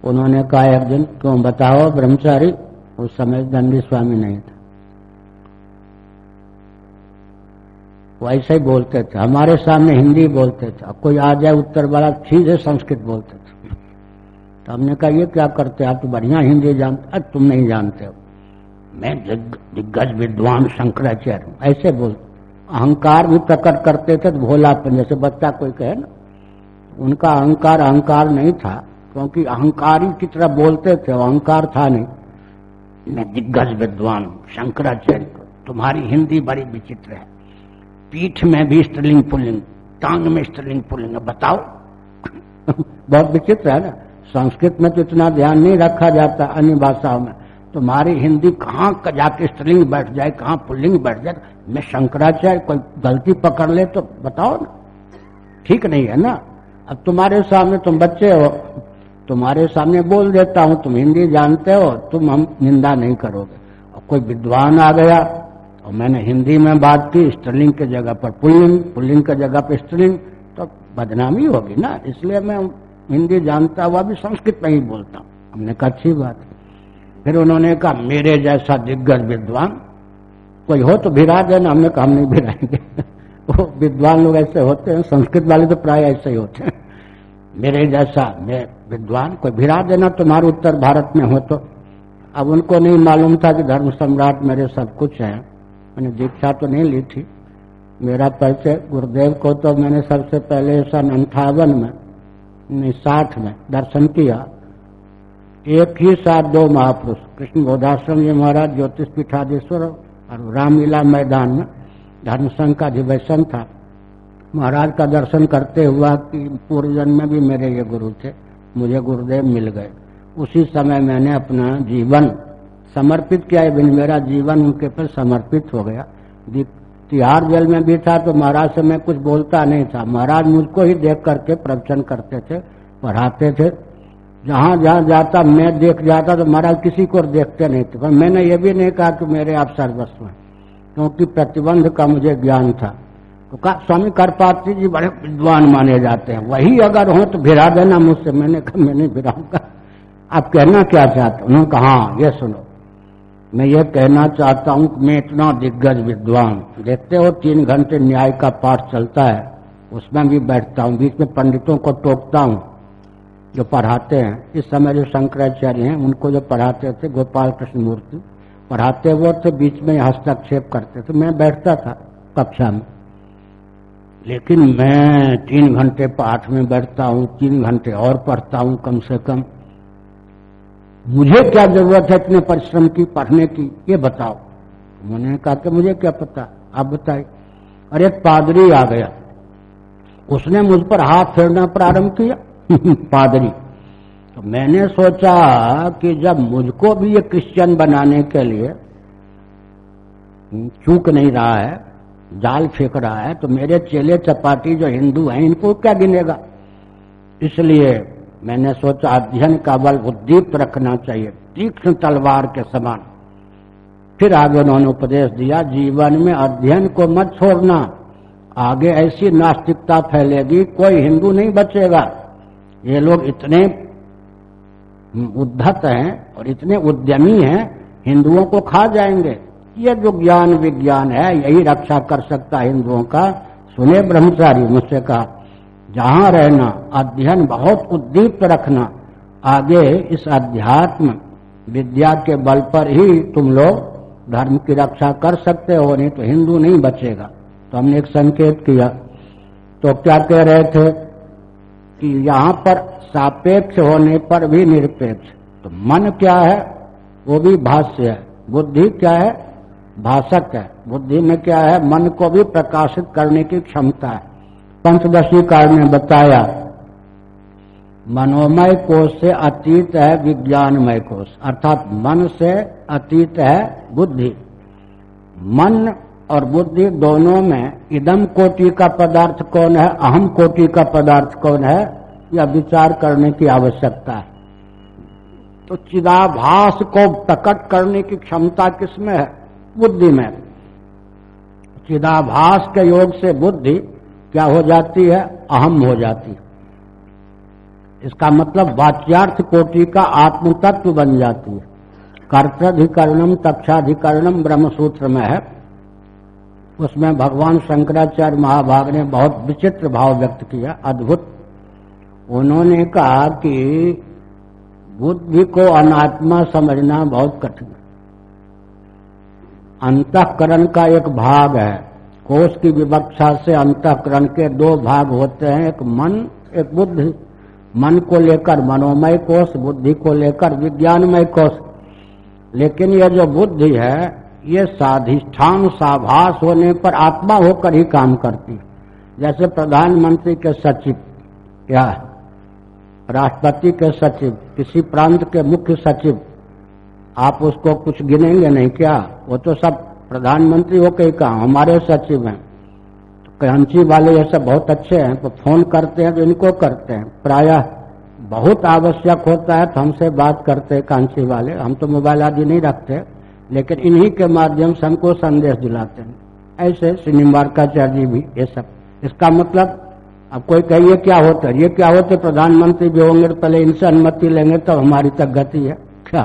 उन्होंने कहा, एक दिन, क्यों बताओ, ब्रह्मचारी, उस समय दंडी स्वामी नहीं था। वो ऐसे ही बोलते थे। हमारे सामने हिंदी बोलते थे। कोई आ जाए, उत्तर वाला सीधे संस्कृत बोलते थे। तो हमने कहा, ये क्या करते आप तो बढ़िया हिंदी जानते अब तुम नहीं जानते हो। मैं दिग्गज विद्वान शंकराचार्य हूँ। ऐसे बोल, अहंकार भी प्रकट करते थे तो भोलापन, जैसे बच्चा कोई कहे ना, उनका अहंकार अहंकार नहीं था, क्योंकि अहंकारी की तरह बोलते थे अहंकार था नहीं। मैं दिग्गज विद्वान शंकराचार्य तुम्हारी हिंदी बड़ी विचित्र है। पीठ में भी स्त्रीलिंग पुल्लिंग, टांग में स्त्रीलिंग पुल्लिंग बताओ। [laughs] बहुत विचित्र है ना। संस्कृत में तो इतना ध्यान नहीं रखा जाता अन्य भाषाओं में। तुम्हारी हिंदी कहाँ जाके स्त्रीलिंग बैठ जाए, कहाँ पुल्लिंग बैठ जाए मैं शंकराचार्य कोई गलती पकड़ ले तो बताओ ना। ठीक नहीं है ना? अब तुम्हारे सामने तुम बच्चे हो, तुम्हारे सामने बोल देता हूँ, तुम हिंदी जानते हो, तुम हम निंदा नहीं करोगे। और कोई विद्वान आ गया और मैंने हिंदी में बात की, स्त्रीलिंग के जगह पर पुल्लिंग पुल्लिंग के जगह पर स्त्रीलिंग तो बदनामी होगी ना? इसलिए मैं हिंदी जानता हुआ भी संस्कृत में ही बोलता हूँ। हमने कहा, अच्छी बात फिर उन्होंने कहा, मेरे जैसा दिग्गज विद्वान, कोई हो तो भिरा देना, हमने कहा, हम नहीं भिराएँगे। [laughs] वो विद्वान लोग ऐसे होते हैं, संस्कृत वाले तो प्राय ऐसे ही होते हैं। मेरे जैसा, मैं विद्वान, कोई भिरा देना तुम्हारे उत्तर भारत में हो तो। अब उनको नहीं मालूम था कि धर्म सम्राट मेरे सब कुछ है। मैंने दीक्षा तो नहीं ली थी। मेरा परिचय गुरुदेव को तो मैंने सबसे पहले सन अंठावन में साठ में दर्शन किया। एक ही साथ दो महापुरुष, कृष्ण बोधाश्रम जी महाराज, ज्योतिष पीठाधीश्वर और रामलीला मैदान में धर्म संघ का अधिवेशन था। महाराज का दर्शन करते हुआ कि पूर्व जन्म में भी मेरे ये गुरु थे, मुझे गुरुदेव मिल गए। उसी समय मैंने अपना जीवन समर्पित किया बिन मेरा जीवन उनके पर समर्पित हो गया। तिहार जेल में भी था तो महाराज से मैं कुछ बोलता नहीं था। महाराज मुझको ही देख करके प्रवचन करते थे, पढ़ाते थे। जहाँ जहाँ जाता, मैं देख जाता तो महाराज किसी को देखते नहीं थे। पर मैंने ये भी नहीं कहा कि मेरे आप सर्वस्व हैं, क्योंकि प्रतिबंध का मुझे ज्ञान था। तो कहा, स्वामी करपात्री जी बड़े विद्वान माने जाते हैं। वही अगर हो तो भिरा देना मुझसे। मैंने कहा, मैं नहीं भिराऊँगा आप कहना क्या चाहते उन्होंने कहा हाँ ये सुनो। मैं ये कहना चाहता हूँ मैं इतना दिग्गज विद्वान। देखते हो, तीन घंटे न्याय का पाठ चलता है। उसमें भी बैठता हूँ, बीच में पंडितों को टोकता हूँ। जो पढ़ाते हैं, इस समय जो शंकराचार्य हैं, उनको जो पढ़ाते थे गोपाल कृष्ण मूर्ति, पढ़ाते वो थे, बीच में हस्तक्षेप करते थे। मैं बैठता था कक्षा में। लेकिन मैं तीन घंटे पाठ में बैठता हूँ, तीन घंटे और पढ़ता हूँ कम से कम। मुझे क्या ज़रूरत है इतने परिश्रम की, पढ़ने की? ये बताओ। मैंने कहा कि मुझे क्या पता? आप बताए और एक पादरी आ गया। उसने मुझ पर हाथ फेरना प्रारंभ किया। [laughs] पादरी। तो मैंने सोचा कि जब मुझको भी ये क्रिश्चियन बनाने के लिए चूक नहीं रहा है, जाल फेंक रहा है तो मेरे चेले चपाटी जो हिंदू हैं, इनको क्या गिनेगा? इसलिए मैंने सोचा अध्ययन का बल उद्दीप्त रखना चाहिए, तीक्ष्ण तलवार के समान। फिर आगे उन्होंने उपदेश दिया, जीवन में अध्ययन को मत छोड़ना, आगे ऐसी नास्तिकता फैलेगी, कोई हिंदू नहीं बचेगा। ये लोग इतने उद्धत हैं और इतने उद्यमी हैं, हिंदुओं को खा जाएँगे। ये जो ज्ञान विज्ञान है, यही रक्षा कर सकता हिंदुओं का। सुने ब्रह्मचारी मुझसे कहा, जहाँ रहना, अध्ययन बहुत उद्दीप्त रखना। आगे इस अध्यात्म विद्या के बल पर ही तुम लोग धर्म की रक्षा कर सकते हो, नहीं तो हिंदू नहीं बचेगा। तो हमने एक संकेत किया। तो क्या कह रहे थे? कि यहाँ पर सापेक्ष होने पर भी निरपेक्ष। तो मन क्या है? वो भी भाष्य है। बुद्धि क्या है? भाषक है। बुद्धि में क्या है? मन को भी प्रकाशित करने की क्षमता है। पंचदशी काल ने बताया, मनोमय कोष से अतीत है विज्ञानमय कोष। अर्थात मन से अतीत है बुद्धि। मन और बुद्धि दोनों में इदम कोटि का पदार्थ कौन है, अहम कोटि का पदार्थ कौन है, यह विचार करने की आवश्यकता है। तो चिदाभास को प्रकट करने की क्षमता किसमें है? बुद्धि में। चिदाभास के योग से बुद्धि क्या हो जाती है? अहम हो जाती है। इसका मतलब वाच्यार्थ कोटि का आत्म तत्व बन जाती है। कर्तधिकरणम तक्षाधिकरणम ब्रह्मसूत्र में है। उसमें भगवान शंकराचार्य महाभाग ने बहुत विचित्र भाव व्यक्त किया, अद्भुत। उन्होंने कहा कि बुद्धि को अनात्मा समझना बहुत कठिन अंतकरण का एक भाग है। कोष की विवक्षा से अंतकरण के दो भाग होते हैं, एक मन, एक बुद्धि। मन को लेकर मनोमय कोष, बुद्धि को लेकर विज्ञानमय कोष। लेकिन यह जो बुद्धि है ये साधिष्ठान साभास होने पर आत्मा होकर ही काम करती जैसे प्रधानमंत्री के सचिव, या राष्ट्रपति के सचिव, किसी प्रांत के मुख्य सचिव, आप उसको कुछ गिनेंगे नहीं क्या? वो तो सब प्रधानमंत्री होकर ही कहा हमारे सचिव हैं। कंची वाले ये सब बहुत अच्छे हैं तो फ़ोन करते हैं तो इनको करते हैं। प्रायः बहुत आवश्यक होता है तो हमसे बात करते हैं कांची वाले। हम तो मोबाइल आदि नहीं रखते। लेकिन इन्हीं के माध्यम से हमको संदेश दिलाते हैं। ऐसे श्रीनिवारकाचार्य जी भी, ये सब। इसका मतलब अब कोई कहिए क्या होता है? ये क्या होते प्रधानमंत्री भी होंगे तो पहले इनसे अनुमति लेंगे, तब तो हमारी तक गति है। क्या?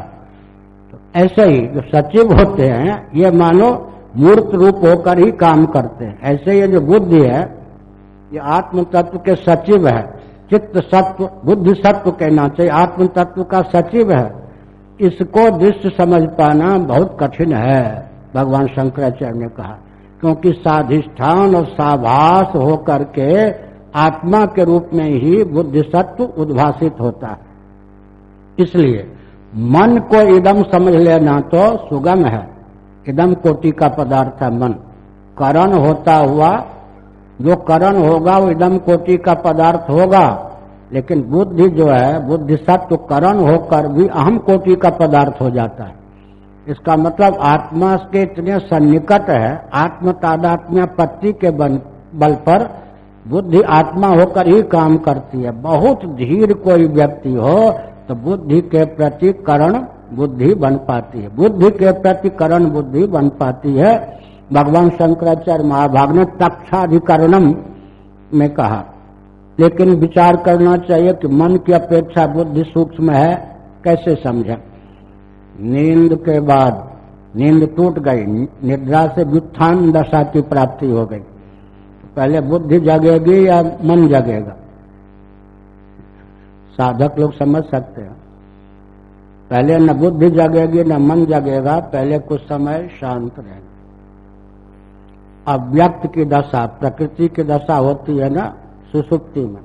तो ऐसे ही जो सचिव होते हैं, ये मानो मूर्त रूप होकर ही काम करते हैं। ऐसे ये जो बुद्धि है, ये आत्म तत्व के सचिव है। चित्त सत्व, बुद्धि सत्व कहना चाहिए। आत्म तत्व का सचिव है। इसको दृश्य समझ पाना बहुत कठिन है, भगवान शंकराचार्य ने कहा। क्योंकि साधिष्ठान और साभास होकर के आत्मा के रूप में ही बुद्धि सत्व उद्भासित होता है। इसलिए मन को इदम समझ लेना तो सुगम है। इदम कोटि का पदार्थ है मन। करण होता हुआ, जो करण होगा वो इदम कोटि का पदार्थ होगा। लेकिन बुद्धि जो है बुद्धि सत्व करण होकर भी अहम कोटि का पदार्थ हो जाता है। इसका मतलब आत्मा के इतने सन्निकट है, आत्म तादात्म्य पत्ति के बल पर बुद्धि आत्मा होकर ही काम करती है। बहुत धीर कोई व्यक्ति हो तो बुद्धि के प्रति करण बुद्धि बन पाती है। बुद्धि के प्रति करण बुद्धि बन पाती है। भगवान शंकराचार्य महाभाग ने तक्षाधिकरणम में कहा। लेकिन विचार करना चाहिए कि मन की अपेक्षा बुद्धि सूक्ष्म है, कैसे समझे? नींद के बाद नींद टूट गई, निद्रा से व्युत्थान दशा की प्राप्ति हो गई। पहले बुद्धि जगेगी या मन जगेगा? साधक लोग समझ सकते हैं। पहले न बुद्धि जगेगी, न मन जगेगा, पहले कुछ समय शांत रहेगा। अव्यक्त की दशा, प्रकृति की दशा होती है ना सुसुप्ति में।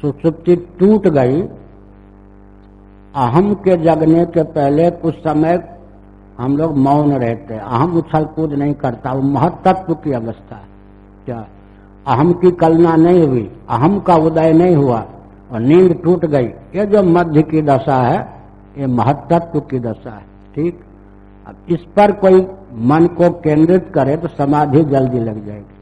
सुसुप्ति टूट गई। अहम के जगने के पहले कुछ समय हम लोग मौन रहते अहम उछल कूद नहीं करता। वो महत्व की अवस्था है। क्या? अहम की कलना नहीं हुई। अहम का उदय नहीं हुआ। और नींद टूट गई। ये जो मध्य की दशा है, ये महत्व की दशा है। ठीक? अब इस पर कोई मन को केंद्रित करे तो समाधि जल्दी लग जाएगी।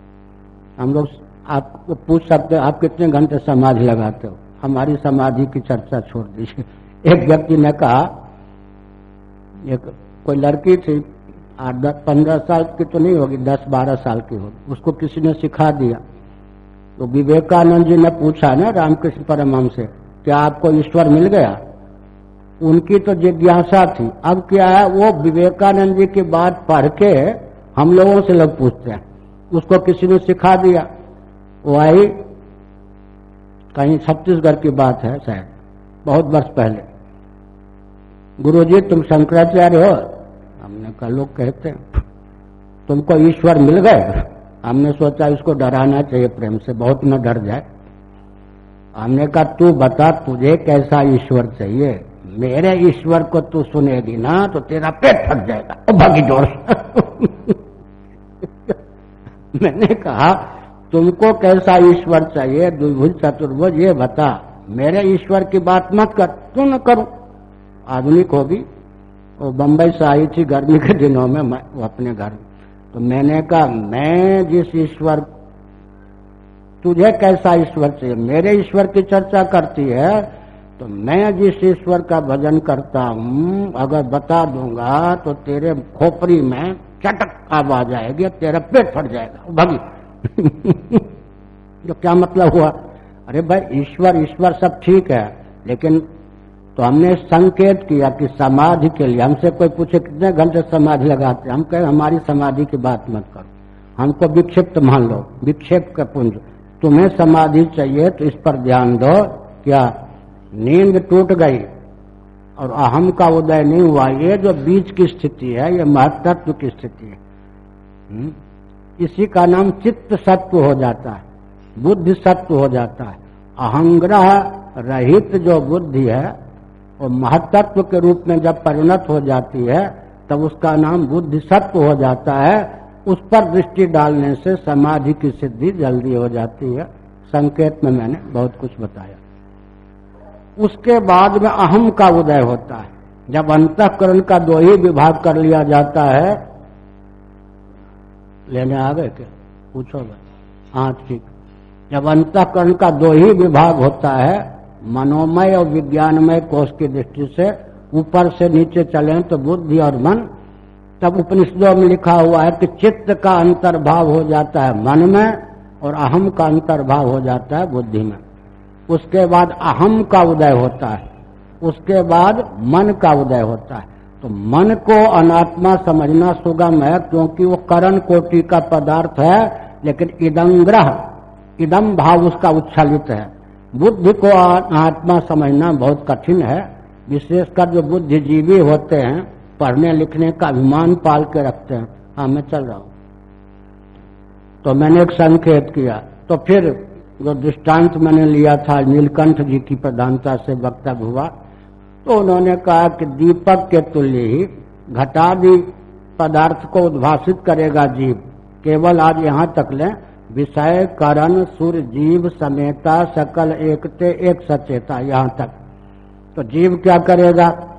हम लोग आप पूछ सकते आप कितने घंटे समाधि लगाते हो? हमारी समाधि की चर्चा छोड़ दीजिए। एक व्यक्ति ने कहा, एक कोई लड़की थी, आठ दस, पंद्रह साल की तो नहीं होगी, दस बारह साल की होगी। उसको किसी ने सिखा दिया। तो विवेकानंद जी ने पूछा ना रामकृष्ण परमहंस से, क्या आपको ईश्वर मिल गया? उनकी तो जिज्ञासा थी। अब क्या है, वो विवेकानंद जी की बात पढ़ के हम लोगों से लोग पूछते हैं। उसको किसी ने सिखा दिया। वो कहीं छत्तीसगढ़ की बात है शायद, बहुत वर्ष पहले। गुरुजी, तुम शंकराचार्य हो? हमने कहा, लोग कहते हैं। तुमको ईश्वर मिल गए? हमने सोचा, इसको डराना चाहिए, प्रेम से बहुत न डर जाए। हमने कहा, तू बता, तुझे कैसा ईश्वर चाहिए? मेरे ईश्वर को तू सुनेगी ना तो तेरा पेट फट जाएगा। भागी ज़ोर [laughs] मैंने कहा तुमको कैसा ईश्वर चाहिए द्विभुज चतुर्भुज ये बता। मेरे ईश्वर की बात मत कर, क्यों न करूँ? आधुनिक होगी। वो बम्बई से आई थी गर्मी के दिनों में, मैं अपने घर तो मैंने कहा, मैं जिस ईश्वर, तुझे कैसा ईश्वर चाहिए? मेरे ईश्वर की चर्चा करती है तो मैं जिस ईश्वर का भजन करता हूँ, अगर बता दूँगा तो तेरे खोपड़ी में चटक आवाज़ आएगी, तेरा पेट फट जाएगा। भगी। [laughs] जो क्या मतलब हुआ? अरे भाई, ईश्वर ईश्वर सब ठीक है, लेकिन तो हमने संकेत किया कि समाधि के लिए, हमसे कोई पूछे, कितने घंटे समाधि लगाते हम कहे, हमारी समाधि की बात मत करो। हमको विक्षिप्त मान लो, विक्षेप का पुंज। तुम्हें समाधि चाहिए तो इस पर ध्यान दो, क्या? नींद टूट गई, और अहम का उदय नहीं हुआ। ये जो बीच की स्थिति है, ये महत्व की स्थिति है। हम्म? इसी का नाम चित्त सत्व हो जाता है, बुद्धि सत्व हो जाता है। अहंग्रह रहित जो बुद्धि है, वो महत्व के रूप में जब परिणत हो जाती है, तब उसका नाम बुद्धि सत्व हो जाता है। उस पर दृष्टि डालने से समाधि की सिद्धि जल्दी हो जाती है। संकेत में मैंने बहुत कुछ बताया। उसके बाद में अहम का उदय होता है। जब अंतकरण का दो ही विभाग कर लिया जाता है लेने आ गए क्या? पूछो हाँ ठीक। जब अंतकरण का दो ही विभाग होता है, मनोमय और विज्ञानमय कोष की दृष्टि से ऊपर से नीचे चले तो बुद्धि और मन, तब उपनिषदों में लिखा हुआ है कि चित्त का अंतर्भाव हो जाता है मन में और अहम का अंतर्भाव हो जाता है बुद्धि में उसके बाद अहम का उदय होता है। उसके बाद मन का उदय होता है। तो मन को अनात्मा समझना सुगम है क्योंकि वो करण कोटि का पदार्थ है, लेकिन इदंग्रह इदम भाव उसका उच्छलित है। बुद्धि को आत्मा समझना बहुत कठिन है। विशेषकर जो बुद्धिजीवी होते हैं, पढ़ने लिखने का अभिमान पाल के रखते हैं। हाँ मैं चल रहा हूँ। तो मैंने एक संकेत किया। तो फिर जो दृष्टांत मैंने लिया था, नीलकंठ जी की प्रधानता से वक्तव्य हुआ। तो उन्होंने कहा कि दीपक के तुल्य ही घटादि पदार्थ को उद्भाषित करेगा जीव। केवल आज यहाँ तक लें, विषय, करण, सुर, जीव, समेता, सकल, एकते, एक सचेता, यहाँ तक। तो जीव क्या करेगा?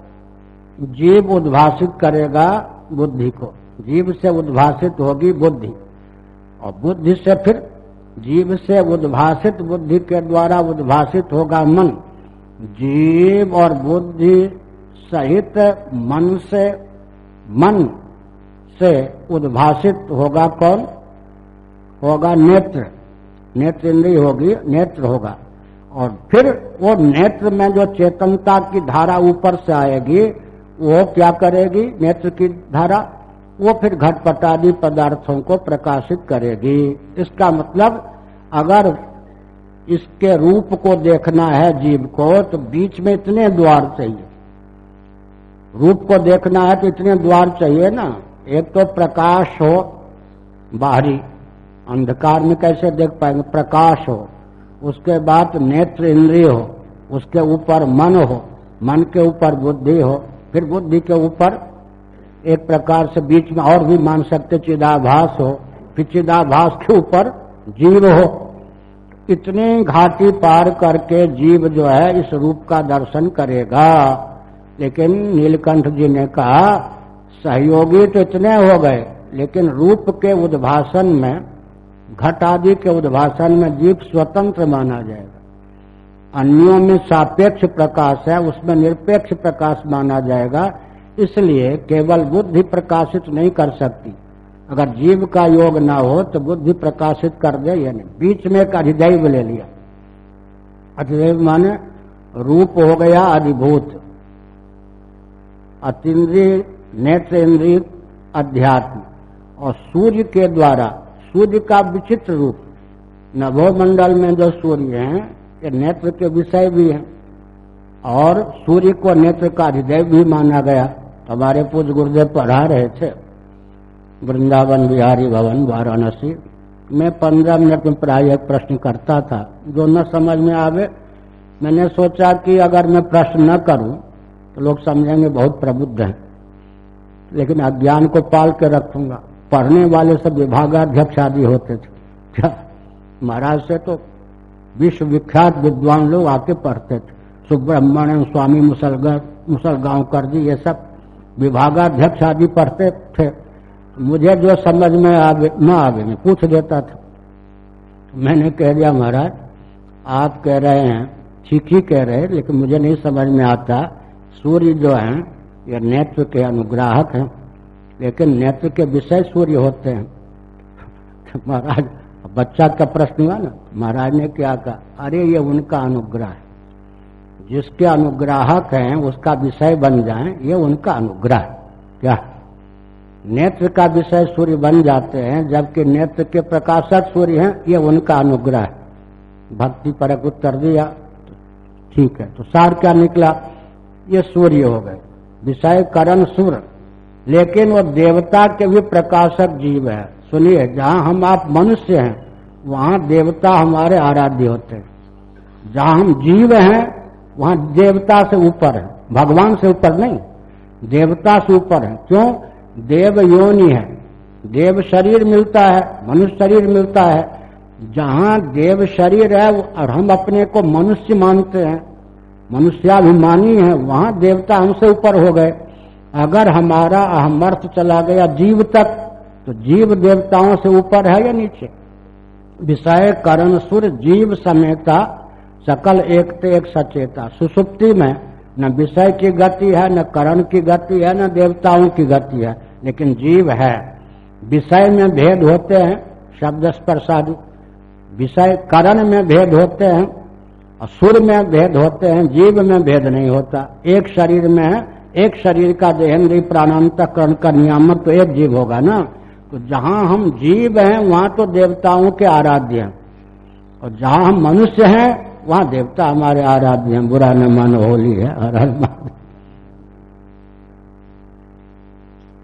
जीव उद्भाषित करेगा बुद्धि को। जीव से उद्भाषित होगी बुद्धि। और बुद्धि से फिर जीव से उद्भाषित बुद्धि के द्वारा उद्भाषित होगा मन। जीव और बुद्धि सहित मन से मन से उद्भाषित होगा कौन? होगा नेत्र। नेत्र इंद्रिय होगी, नेत्र होगा। और फिर वो नेत्र में जो चेतनता की धारा ऊपर से आएगी, वो क्या करेगी? नेत्र की धारा, वो फिर घटपटादि पदार्थों को प्रकाशित करेगी। इसका मतलब अगर इसके रूप को देखना है जीव को तो बीच में इतने द्वार चाहिए। रूप को देखना है तो इतने द्वार चाहिए ना। एक तो प्रकाश हो, बाहरी, अंधकार में कैसे देख पाएँगे? प्रकाश हो, उसके बाद नेत्र इंद्रिय हो, उसके ऊपर मन हो, मन के ऊपर बुद्धि हो, फिर बुद्धि के ऊपर एक प्रकार से बीच में और भी मान सकते चिदाभास हो, फिर चिदाभास के ऊपर जीव हो। इतनी घाटी पार करके जीव जो है इस रूप का दर्शन करेगा। लेकिन नीलकंठ जी ने कहा, सहयोगी तो इतने हो गए, लेकिन रूप के उद्भाषण में, घट आदि के उद्भाषण में जीव स्वतंत्र माना जाएगा। अन्यों में सापेक्ष प्रकाश है, उसमें निरपेक्ष प्रकाश माना जाएगा, इसलिए केवल बुद्धि प्रकाशित नहीं कर सकती। अगर जीव का योग ना हो तो बुद्धि प्रकाशित कर दे या नहीं बीच में एक अधिदैव ले लिया। अधिदैव माने रूप हो गया अधिभूत। अतिद्रिय नेत्र इंद्रिय अध्यात्म। और सूर्य के द्वारा, सूर्य का विचित्र रूप। नभोमंडल में जो सूर्य हैं, ये नेत्र के विषय भी हैं। और सूर्य को नेत्र का अधिदैव भी माना गया। हमारे पूज गुरुदेव पढ़ा रहे थे। वृंदावन बिहारी भवन, वाराणसी। मैं पंद्रह मिनट में प्राय एक प्रश्न करता था। जो न समझ में आवे, मैंने सोचा कि अगर मैं प्रश्न न करूँ तो लोग समझेंगे बहुत प्रबुद्ध हैं। लेकिन अज्ञान को पाल के रखूँगा। पढ़ने वाले सब विभागाध्यक्ष आदि होते थे। क्या? महाराज से तो विश्वविख्यात विद्वान लोग आके पढ़ते थे। सुब्रह्मण्य स्वामी मुसलगर मुसलगांव कर दी ये सब विभागाध्यक्ष आदि पढ़ते थे। मुझे जो समझ में आगे न आगे मैं पूछ देता था। मैंने कह दिया, महाराज, आप कह रहे हैं, ठीक ही कह रहे हैं, लेकिन मुझे नहीं समझ में आता। सूर्य जो है, ये नेत्र के अनुग्राहक हैं, लेकिन नेत्र के विषय सूर्य होते हैं। [laughs] तो महाराज बच्चा का प्रश्न हुआ ना, महाराज ने क्या कहा? अरे, ये उनका अनुग्रह है। जिसके अनुग्राहक हैं, उसका विषय बन जाए, ये उनका अनुग्रह क्या? नेत्र का विषय सूर्य बन जाते हैं, जबकि नेत्र के प्रकाशक सूर्य हैं, ये उनका अनुग्रह। है भक्ति परक उत्तर दिया ठीक है तो सार क्या निकला? ये सूर्य हो गए। विषय करण सूर्य लेकिन वो देवता के भी प्रकाशक जीव है। सुनिए, जहाँ हम आप मनुष्य हैं, वहाँ देवता हमारे आराध्य होते हैं। जहाँ हम जीव हैं, वहाँ देवता से ऊपर है। भगवान से ऊपर नहीं, देवता से ऊपर है। क्यों? देव योनि है। देव शरीर मिलता है, मनुष्य शरीर मिलता है। जहाँ देव शरीर है, और हम अपने को मनुष्य मानते हैं, मनुष्याभिमानी है, वहाँ देवता हमसे ऊपर हो गए। अगर हमारा अहमर्थ चला गया जीव तक तो जीव देवताओं से ऊपर है या नीचे? विषय करण सुर जीव समेता, सकल एक ते एक सचेता। सुसुप्ति में न विषय की गति है, न करण की गति है, न देवताओं की गति है। लेकिन जीव है। विषय में भेद होते हैं, शब्द स्पर्शादि विषय करण में भेद होते हैं और सुर में भेद होते हैं, जीव में भेद नहीं होता। एक शरीर में एक शरीर का देहेंद्री प्राणांतकरण का नियामक तो एक जीव होगा ना। तो जहाँ हम जीव हैं, वहाँ तो देवताओं के आराध्य हैं। और जहाँ हम मनुष्य हैं, वहाँ देवता हमारे आराध्य हैं। बुरा न मानो, होली है, हर हर